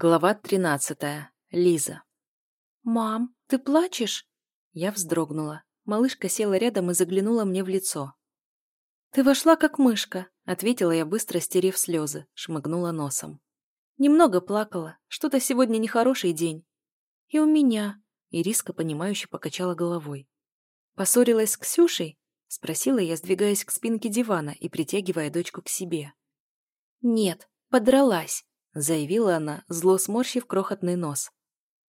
Глава тринадцатая. Лиза. «Мам, ты плачешь?» Я вздрогнула. Малышка села рядом и заглянула мне в лицо. «Ты вошла как мышка», — ответила я, быстро стерев слезы, шмыгнула носом. «Немного плакала. Что-то сегодня нехороший день». «И у меня», — Ириска, понимающе покачала головой. «Поссорилась с Ксюшей?» — спросила я, сдвигаясь к спинке дивана и притягивая дочку к себе. «Нет, подралась», — заявила она, зло сморщив крохотный нос.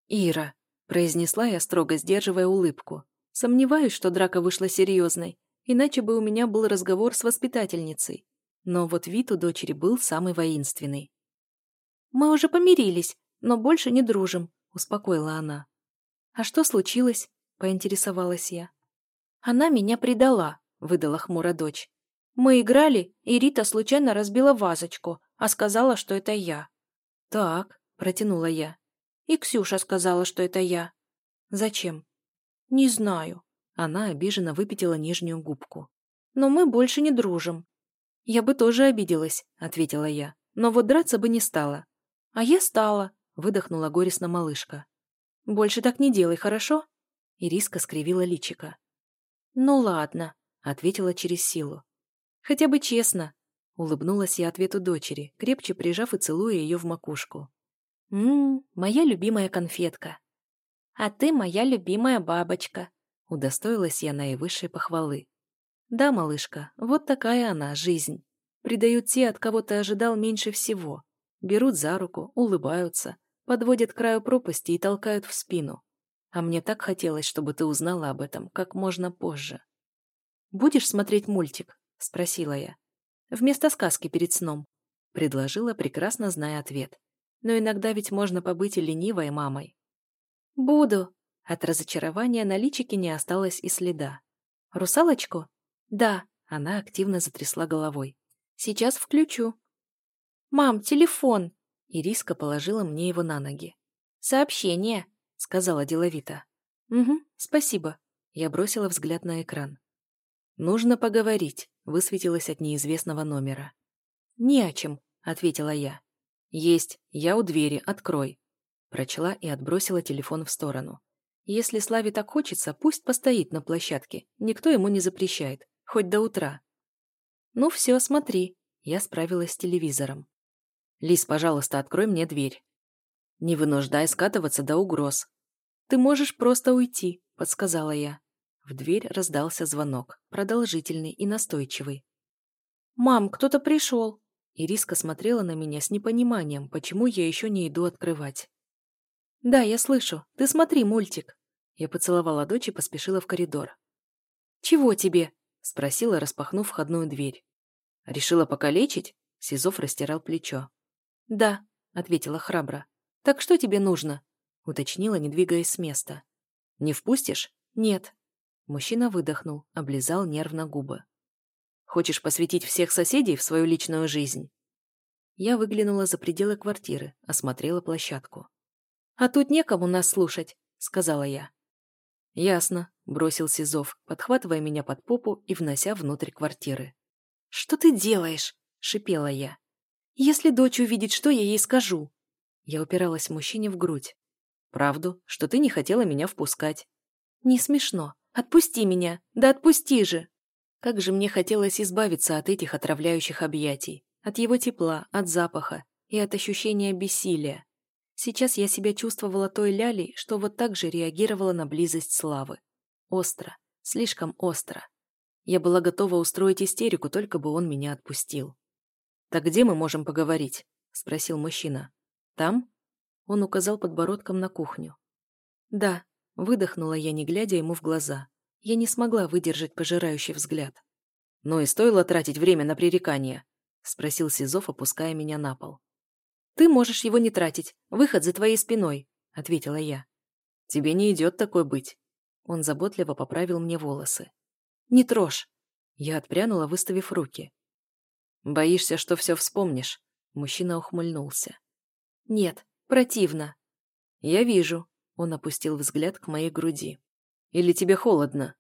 «Ира», — произнесла я, строго сдерживая улыбку, — «сомневаюсь, что драка вышла серьезной, иначе бы у меня был разговор с воспитательницей. Но вот вид у дочери был самый воинственный». «Мы уже помирились, но больше не дружим», — успокоила она. «А что случилось?» — поинтересовалась я. «Она меня предала», — выдала хмуро дочь. «Мы играли, и Рита случайно разбила вазочку, а сказала, что это я. «Так», — протянула я. «И Ксюша сказала, что это я». «Зачем?» «Не знаю». Она обиженно выпятила нижнюю губку. «Но мы больше не дружим». «Я бы тоже обиделась», — ответила я. «Но вот драться бы не стала». «А я стала», — выдохнула горестно малышка. «Больше так не делай, хорошо?» Ириска скривила личика. «Ну ладно», — ответила через силу. «Хотя бы честно», Улыбнулась я ответу дочери, крепче прижав и целуя ее в макушку. «Ммм, моя любимая конфетка». «А ты моя любимая бабочка», — удостоилась я наивысшей похвалы. «Да, малышка, вот такая она, жизнь. Предают те, от кого ты ожидал меньше всего. Берут за руку, улыбаются, подводят к краю пропасти и толкают в спину. А мне так хотелось, чтобы ты узнала об этом как можно позже». «Будешь смотреть мультик?» — спросила я. Вместо сказки перед сном. Предложила, прекрасно зная ответ. Но иногда ведь можно побыть и ленивой мамой. «Буду». От разочарования на личике не осталось и следа. «Русалочку?» «Да». Она активно затрясла головой. «Сейчас включу». «Мам, телефон!» Ириска положила мне его на ноги. «Сообщение», — сказала деловито. «Угу, спасибо». Я бросила взгляд на экран. «Нужно поговорить», — высветилось от неизвестного номера. «Не о чем», — ответила я. «Есть, я у двери, открой». Прочла и отбросила телефон в сторону. Если Славе так хочется, пусть постоит на площадке, никто ему не запрещает, хоть до утра. «Ну все, смотри», — я справилась с телевизором. «Лис, пожалуйста, открой мне дверь». «Не вынуждай скатываться до угроз». «Ты можешь просто уйти», — подсказала я. В дверь раздался звонок, продолжительный и настойчивый. «Мам, кто-то пришел!» Ириска смотрела на меня с непониманием, почему я еще не иду открывать. «Да, я слышу. Ты смотри мультик». Я поцеловала дочь и поспешила в коридор. «Чего тебе?» — спросила, распахнув входную дверь. «Решила покалечить?» — Сизов растирал плечо. «Да», — ответила храбро. «Так что тебе нужно?» — уточнила, не двигаясь с места. «Не впустишь?» «Нет». Мужчина выдохнул, облизал нервно губы. «Хочешь посвятить всех соседей в свою личную жизнь?» Я выглянула за пределы квартиры, осмотрела площадку. «А тут некому нас слушать», — сказала я. «Ясно», — бросил Сизов, подхватывая меня под попу и внося внутрь квартиры. «Что ты делаешь?» — шипела я. «Если дочь увидит, что я ей скажу?» Я упиралась мужчине в грудь. «Правду, что ты не хотела меня впускать». «Не смешно. Отпусти меня! Да отпусти же!» Как же мне хотелось избавиться от этих отравляющих объятий, от его тепла, от запаха и от ощущения бессилия. Сейчас я себя чувствовала той лялей, что вот так же реагировала на близость славы. Остро, слишком остро. Я была готова устроить истерику, только бы он меня отпустил. «Так где мы можем поговорить?» – спросил мужчина. «Там?» Он указал подбородком на кухню. «Да», Выдохнула я, не глядя ему в глаза. Я не смогла выдержать пожирающий взгляд. «Ну и стоило тратить время на пререкание?» — спросил Сизов, опуская меня на пол. «Ты можешь его не тратить. Выход за твоей спиной», — ответила я. «Тебе не идет такой быть». Он заботливо поправил мне волосы. «Не трожь». Я отпрянула, выставив руки. «Боишься, что все вспомнишь?» Мужчина ухмыльнулся. «Нет, противно». «Я вижу», он опустил взгляд к моей груди. «Или тебе холодно?»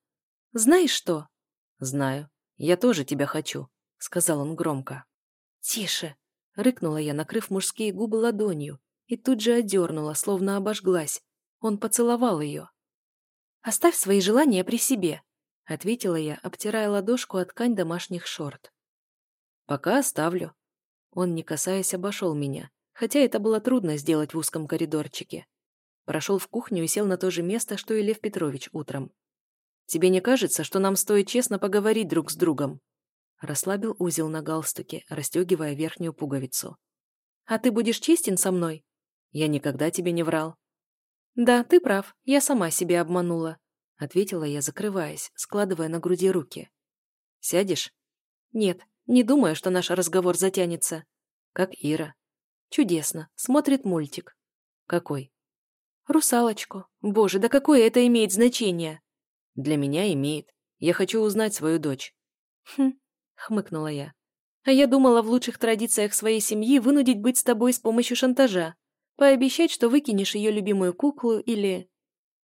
«Знаешь что?» «Знаю. Я тоже тебя хочу», — сказал он громко. «Тише!» — рыкнула я, накрыв мужские губы ладонью, и тут же одернула, словно обожглась. Он поцеловал ее. «Оставь свои желания при себе», — ответила я, обтирая ладошку от ткань домашних шорт. «Пока оставлю». Он, не касаясь, обошел меня, хотя это было трудно сделать в узком коридорчике. Прошел в кухню и сел на то же место, что и Лев Петрович утром. «Тебе не кажется, что нам стоит честно поговорить друг с другом?» Расслабил узел на галстуке, расстегивая верхнюю пуговицу. «А ты будешь честен со мной?» «Я никогда тебе не врал». «Да, ты прав, я сама себя обманула», — ответила я, закрываясь, складывая на груди руки. «Сядешь?» «Нет, не думаю, что наш разговор затянется». «Как Ира». «Чудесно, смотрит мультик». «Какой?» «Русалочку. Боже, да какое это имеет значение?» «Для меня имеет. Я хочу узнать свою дочь». «Хм», — хмыкнула я. «А я думала в лучших традициях своей семьи вынудить быть с тобой с помощью шантажа. Пообещать, что выкинешь ее любимую куклу или...»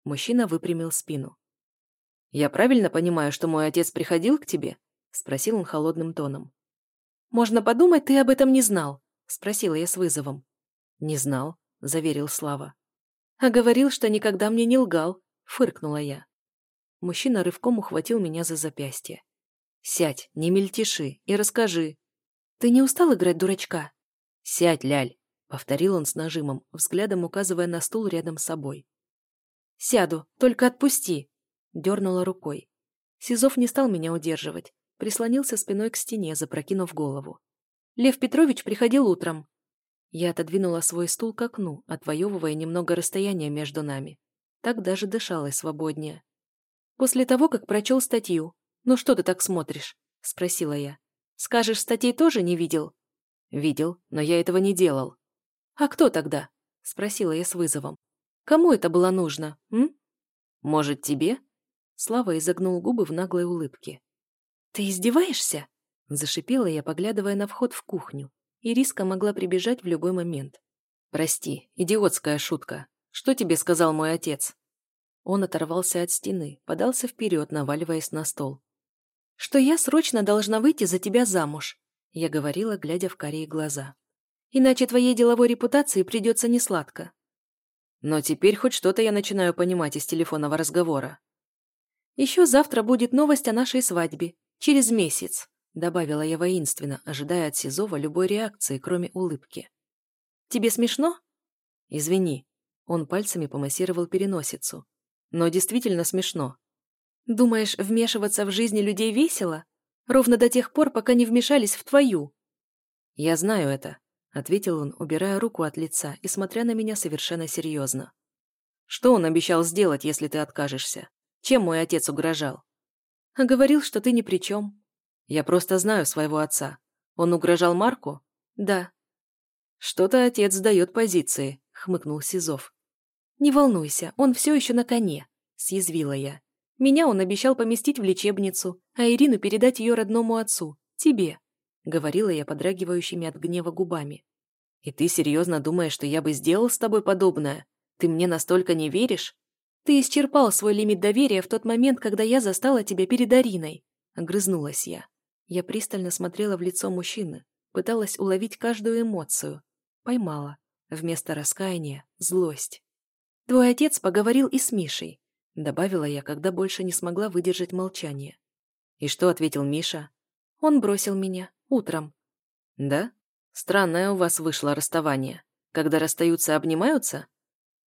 Мужчина выпрямил спину. «Я правильно понимаю, что мой отец приходил к тебе?» — спросил он холодным тоном. «Можно подумать, ты об этом не знал», — спросила я с вызовом. «Не знал», — заверил Слава. «А говорил, что никогда мне не лгал», — фыркнула я. Мужчина рывком ухватил меня за запястье. «Сядь, не мельтеши и расскажи». «Ты не устал играть дурачка?» «Сядь, Ляль», — повторил он с нажимом, взглядом указывая на стул рядом с собой. «Сяду, только отпусти», — дернула рукой. Сизов не стал меня удерживать, прислонился спиной к стене, запрокинув голову. «Лев Петрович приходил утром. Я отодвинула свой стул к окну, отвоевывая немного расстояния между нами. Так даже дышалось свободнее. «После того, как прочел статью. Ну что ты так смотришь?» — спросила я. «Скажешь, статей тоже не видел?» «Видел, но я этого не делал». «А кто тогда?» — спросила я с вызовом. «Кому это было нужно, м?» «Может, тебе?» Слава изогнул губы в наглой улыбке. «Ты издеваешься?» — зашипела я, поглядывая на вход в кухню. Ириска могла прибежать в любой момент. «Прости, идиотская шутка. Что тебе сказал мой отец?» Он оторвался от стены, подался вперед, наваливаясь на стол. «Что я срочно должна выйти за тебя замуж», — я говорила, глядя в карие глаза. «Иначе твоей деловой репутации придется несладко». Но теперь хоть что-то я начинаю понимать из телефонного разговора. «Еще завтра будет новость о нашей свадьбе. Через месяц», Добавила я воинственно, ожидая от Сизова любой реакции, кроме улыбки. «Тебе смешно?» «Извини». Он пальцами помассировал переносицу. «Но действительно смешно». «Думаешь, вмешиваться в жизни людей весело? Ровно до тех пор, пока не вмешались в твою». «Я знаю это», — ответил он, убирая руку от лица и смотря на меня совершенно серьезно. «Что он обещал сделать, если ты откажешься? Чем мой отец угрожал?» «А говорил, что ты ни при чем», я просто знаю своего отца. Он угрожал Марку? Да. Что-то отец сдает позиции, хмыкнул Сизов. Не волнуйся, он все еще на коне, съязвила я. Меня он обещал поместить в лечебницу, а Ирину передать ее родному отцу, тебе, говорила я подрагивающими от гнева губами. И ты серьезно думаешь, что я бы сделал с тобой подобное? Ты мне настолько не веришь? Ты исчерпал свой лимит доверия в тот момент, когда я застала тебя перед Ариной, огрызнулась я. Я пристально смотрела в лицо мужчины, пыталась уловить каждую эмоцию. Поймала. Вместо раскаяния — злость. «Твой отец поговорил и с Мишей», — добавила я, когда больше не смогла выдержать молчание. «И что ответил Миша?» «Он бросил меня. Утром». «Да? Странное у вас вышло расставание. Когда расстаются, обнимаются?»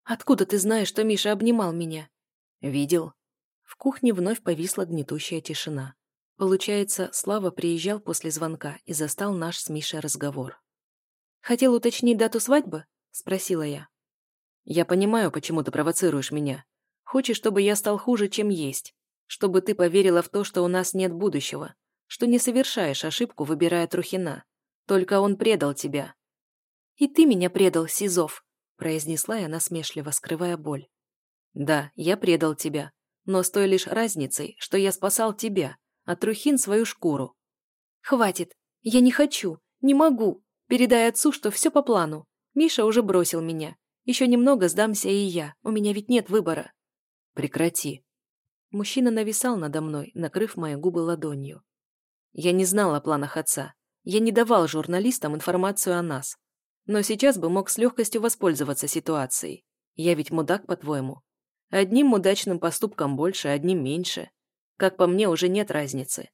«Откуда ты знаешь, что Миша обнимал меня?» «Видел». В кухне вновь повисла гнетущая тишина. Получается, Слава приезжал после звонка и застал наш с Мишей разговор. «Хотел уточнить дату свадьбы?» – спросила я. «Я понимаю, почему ты провоцируешь меня. Хочешь, чтобы я стал хуже, чем есть. Чтобы ты поверила в то, что у нас нет будущего. Что не совершаешь ошибку, выбирая Трухина. Только он предал тебя». «И ты меня предал, Сизов», – произнесла я насмешливо, скрывая боль. «Да, я предал тебя. Но с той лишь разницей, что я спасал тебя, а Трухин свою шкуру. «Хватит! Я не хочу! Не могу! Передай отцу, что все по плану. Миша уже бросил меня. Еще немного сдамся и я. У меня ведь нет выбора». «Прекрати!» Мужчина нависал надо мной, накрыв мои губы ладонью. Я не знал о планах отца. Я не давал журналистам информацию о нас. Но сейчас бы мог с легкостью воспользоваться ситуацией. Я ведь мудак, по-твоему. Одним удачным поступком больше, одним меньше. Как по мне, уже нет разницы.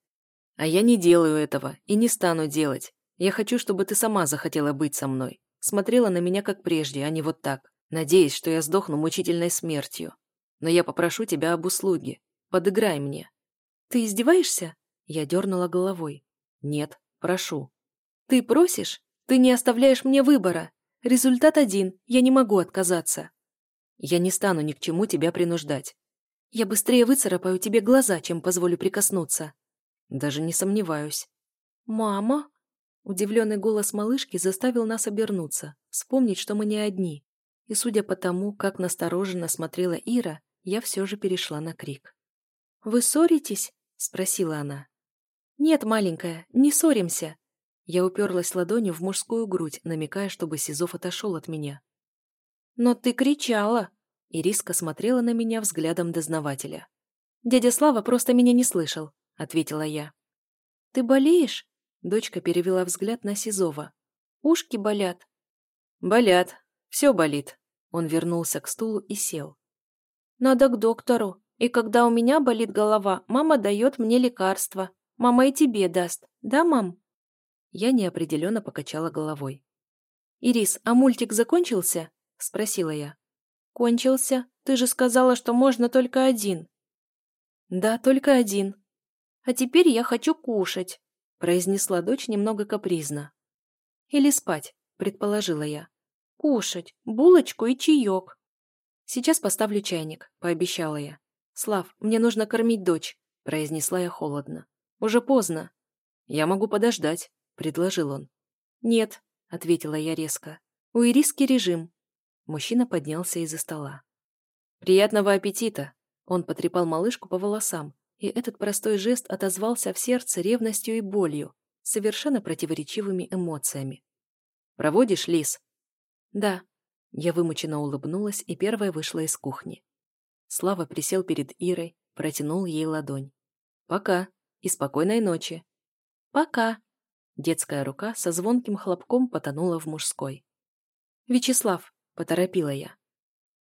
А я не делаю этого и не стану делать. Я хочу, чтобы ты сама захотела быть со мной. Смотрела на меня как прежде, а не вот так, надеясь, что я сдохну мучительной смертью. Но я попрошу тебя об услуге. Подыграй мне. Ты издеваешься? Я дернула головой. Нет, прошу. Ты просишь? Ты не оставляешь мне выбора. Результат один, я не могу отказаться. Я не стану ни к чему тебя принуждать. Я быстрее выцарапаю тебе глаза, чем позволю прикоснуться. Даже не сомневаюсь. Мама? Удивленный голос малышки заставил нас обернуться, вспомнить, что мы не одни. И судя по тому, как настороженно смотрела Ира, я все же перешла на крик. «Вы ссоритесь?» – спросила она. «Нет, маленькая, не ссоримся». Я уперлась ладонью в мужскую грудь, намекая, чтобы Сизов отошел от меня. «Но ты кричала!» Ириска смотрела на меня взглядом дознавателя. «Дядя Слава просто меня не слышал», — ответила я. «Ты болеешь?» Дочка перевела взгляд на Сизова. «Ушки болят». «Болят. Все болит». Он вернулся к стулу и сел. «Надо к доктору. И когда у меня болит голова, мама дает мне лекарства. Мама и тебе даст. Да, мам?» Я неопределенно покачала головой. «Ирис, а мультик закончился?» – спросила я. «Кончился. Ты же сказала, что можно только один». «Да, только один». «А теперь я хочу кушать», – произнесла дочь немного капризно. «Или спать», – предположила я. «Кушать. Булочку и чаек». «Сейчас поставлю чайник», – пообещала я. «Слав, мне нужно кормить дочь», – произнесла я холодно. «Уже поздно». «Я могу подождать», – предложил он. «Нет», – ответила я резко. «У Ириски режим». Мужчина поднялся из-за стола. «Приятного аппетита!» Он потрепал малышку по волосам, и этот простой жест отозвался в сердце ревностью и болью, совершенно противоречивыми эмоциями. «Проводишь, Лис?» «Да». Я вымученно улыбнулась и первая вышла из кухни. Слава присел перед Ирой, протянул ей ладонь. «Пока и спокойной ночи». «Пока». Детская рука со звонким хлопком потонула в мужской. «Вячеслав, Поторопила я.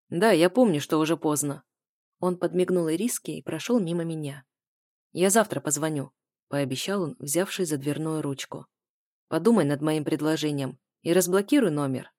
«Да, я помню, что уже поздно». Он подмигнул Ириске и прошел мимо меня. «Я завтра позвоню», — пообещал он, взявший за дверную ручку. «Подумай над моим предложением и разблокируй номер».